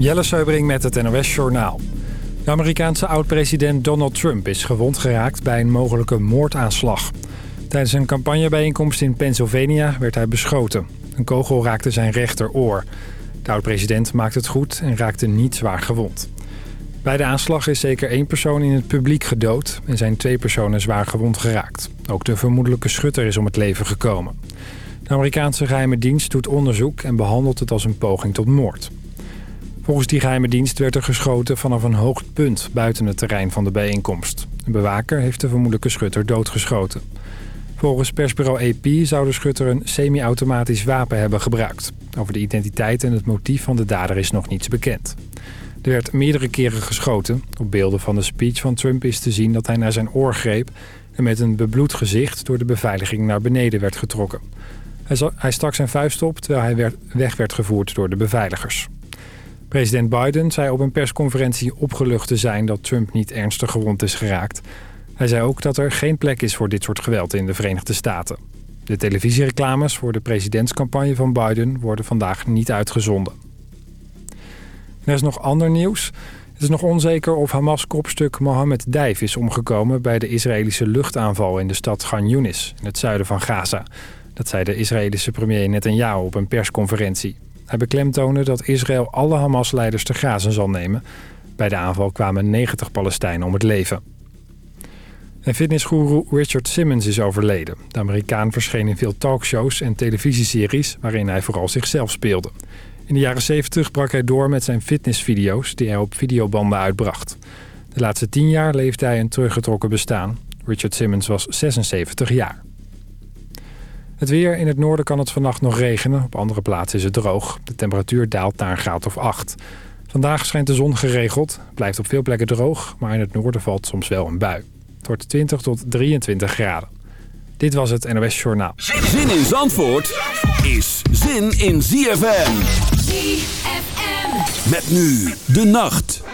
Jelle Seubering met het NOS Journaal. De Amerikaanse oud-president Donald Trump is gewond geraakt bij een mogelijke moordaanslag. Tijdens een campagnebijeenkomst in Pennsylvania werd hij beschoten. Een kogel raakte zijn rechteroor. De oud-president maakte het goed en raakte niet zwaar gewond. Bij de aanslag is zeker één persoon in het publiek gedood... en zijn twee personen zwaar gewond geraakt. Ook de vermoedelijke schutter is om het leven gekomen. De Amerikaanse geheime dienst doet onderzoek en behandelt het als een poging tot moord. Volgens die geheime dienst werd er geschoten vanaf een hoog punt buiten het terrein van de bijeenkomst. Een bewaker heeft de vermoedelijke schutter doodgeschoten. Volgens persbureau AP zou de schutter een semi-automatisch wapen hebben gebruikt. Over de identiteit en het motief van de dader is nog niets bekend. Er werd meerdere keren geschoten. Op beelden van de speech van Trump is te zien dat hij naar zijn oor greep... en met een bebloed gezicht door de beveiliging naar beneden werd getrokken. Hij stak zijn vuist op terwijl hij weg werd gevoerd door de beveiligers. President Biden zei op een persconferentie opgelucht te zijn dat Trump niet ernstig gewond is geraakt. Hij zei ook dat er geen plek is voor dit soort geweld in de Verenigde Staten. De televisiereclames voor de presidentscampagne van Biden worden vandaag niet uitgezonden. er is nog ander nieuws. Het is nog onzeker of Hamas-kopstuk Mohammed Dijf is omgekomen... bij de Israëlische luchtaanval in de stad Gan Yunis, in het zuiden van Gaza. Dat zei de Israëlische premier Netanyahu op een persconferentie. Hij beklemtoonde dat Israël alle Hamas-leiders te grazen zal nemen. Bij de aanval kwamen 90 Palestijnen om het leven. En fitnessgoeroe Richard Simmons is overleden. De Amerikaan verscheen in veel talkshows en televisieseries... waarin hij vooral zichzelf speelde. In de jaren 70 brak hij door met zijn fitnessvideo's... die hij op videobanden uitbracht. De laatste tien jaar leefde hij een teruggetrokken bestaan. Richard Simmons was 76 jaar. Het weer. In het noorden kan het vannacht nog regenen. Op andere plaatsen is het droog. De temperatuur daalt naar een graad of 8. Vandaag schijnt de zon geregeld. Blijft op veel plekken droog. Maar in het noorden valt soms wel een bui. Het wordt 20 tot 23 graden. Dit was het NOS Journaal. Zin in Zandvoort is zin in ZFM. ZFM. Met nu de nacht.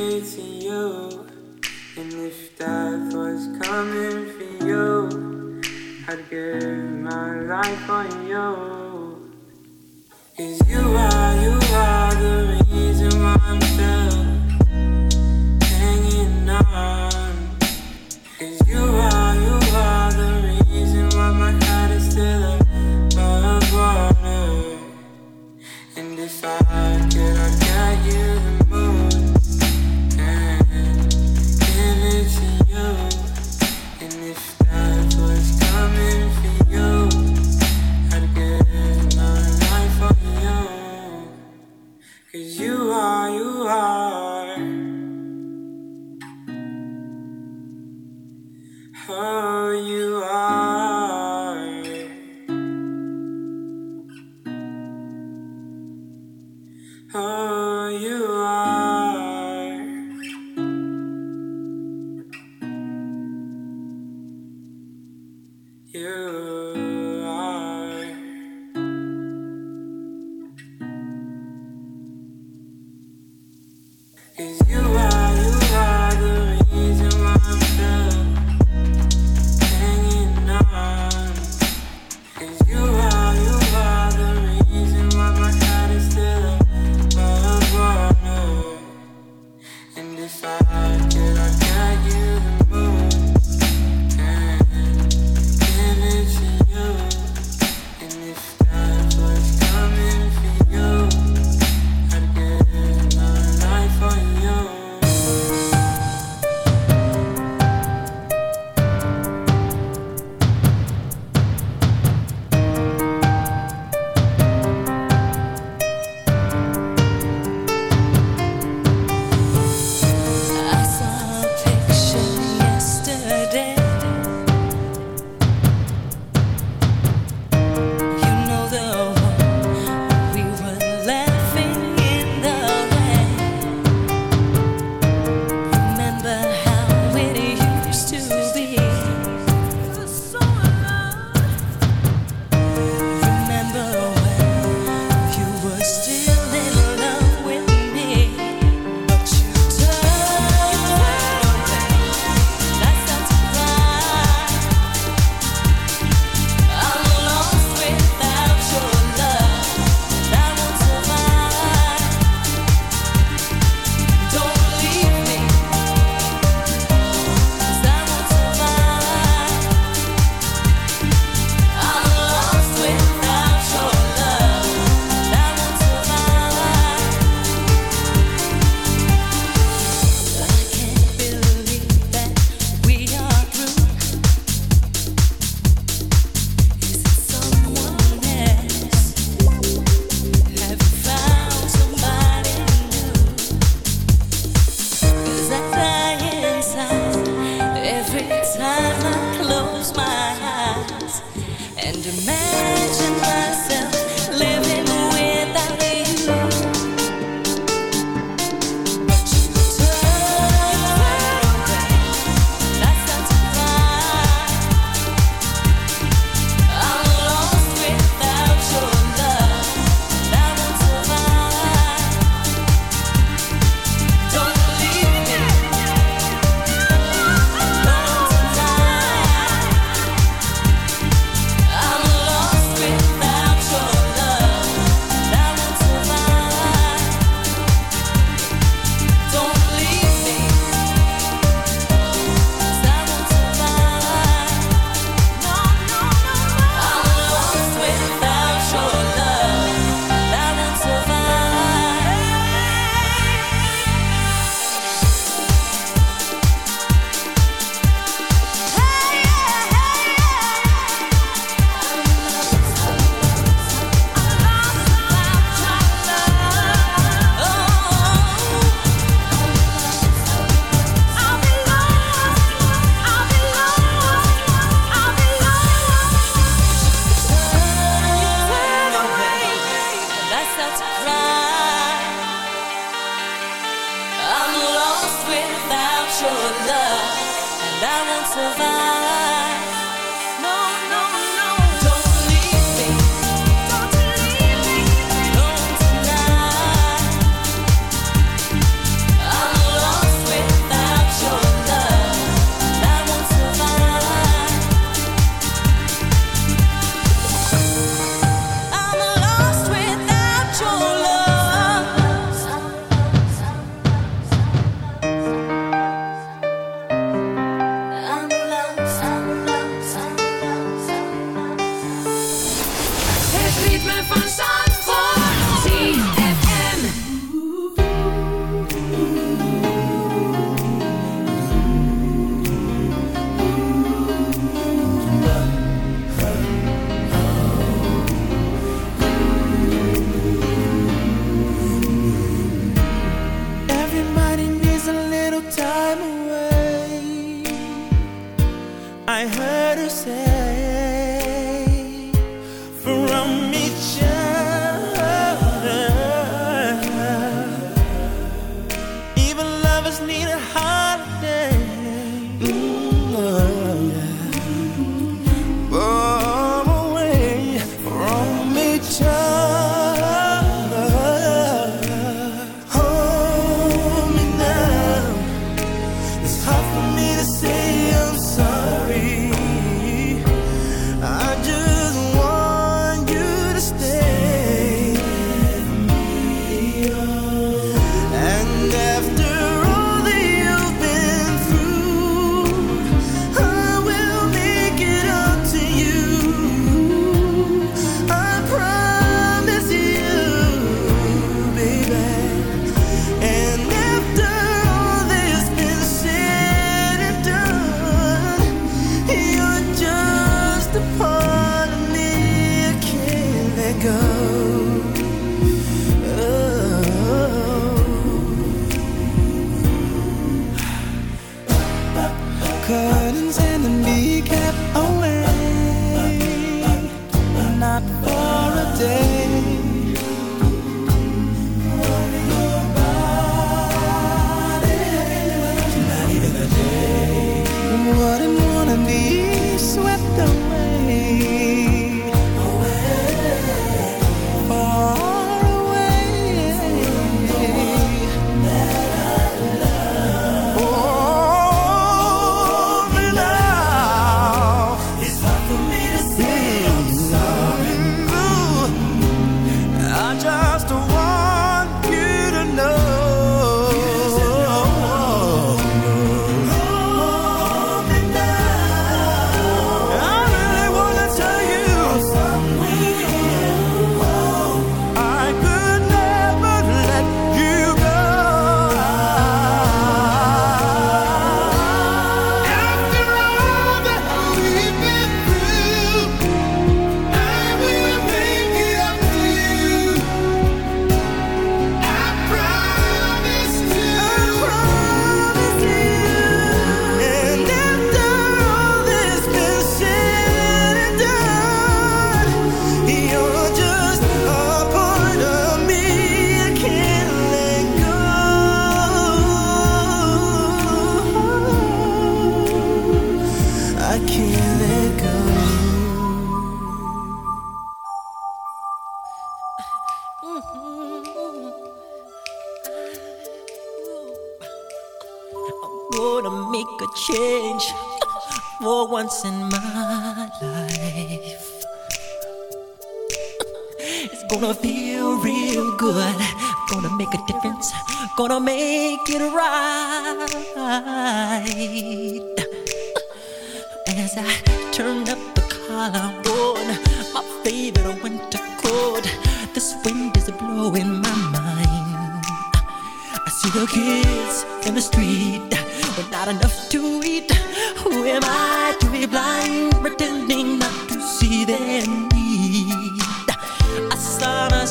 confidence you. And if death was coming for you, I'd give my life for you. Cause you are.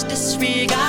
Disregard,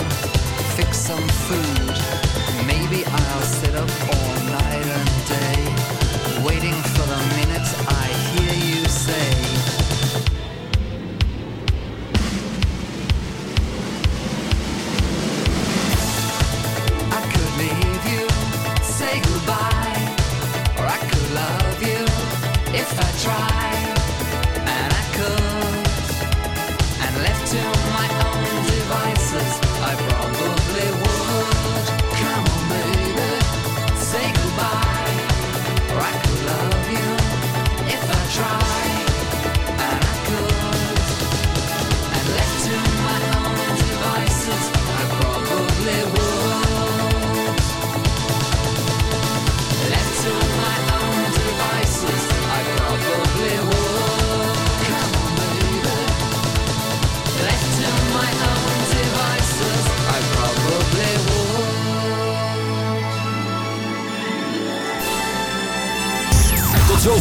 fix some food. Maybe I'll sit up all night and day,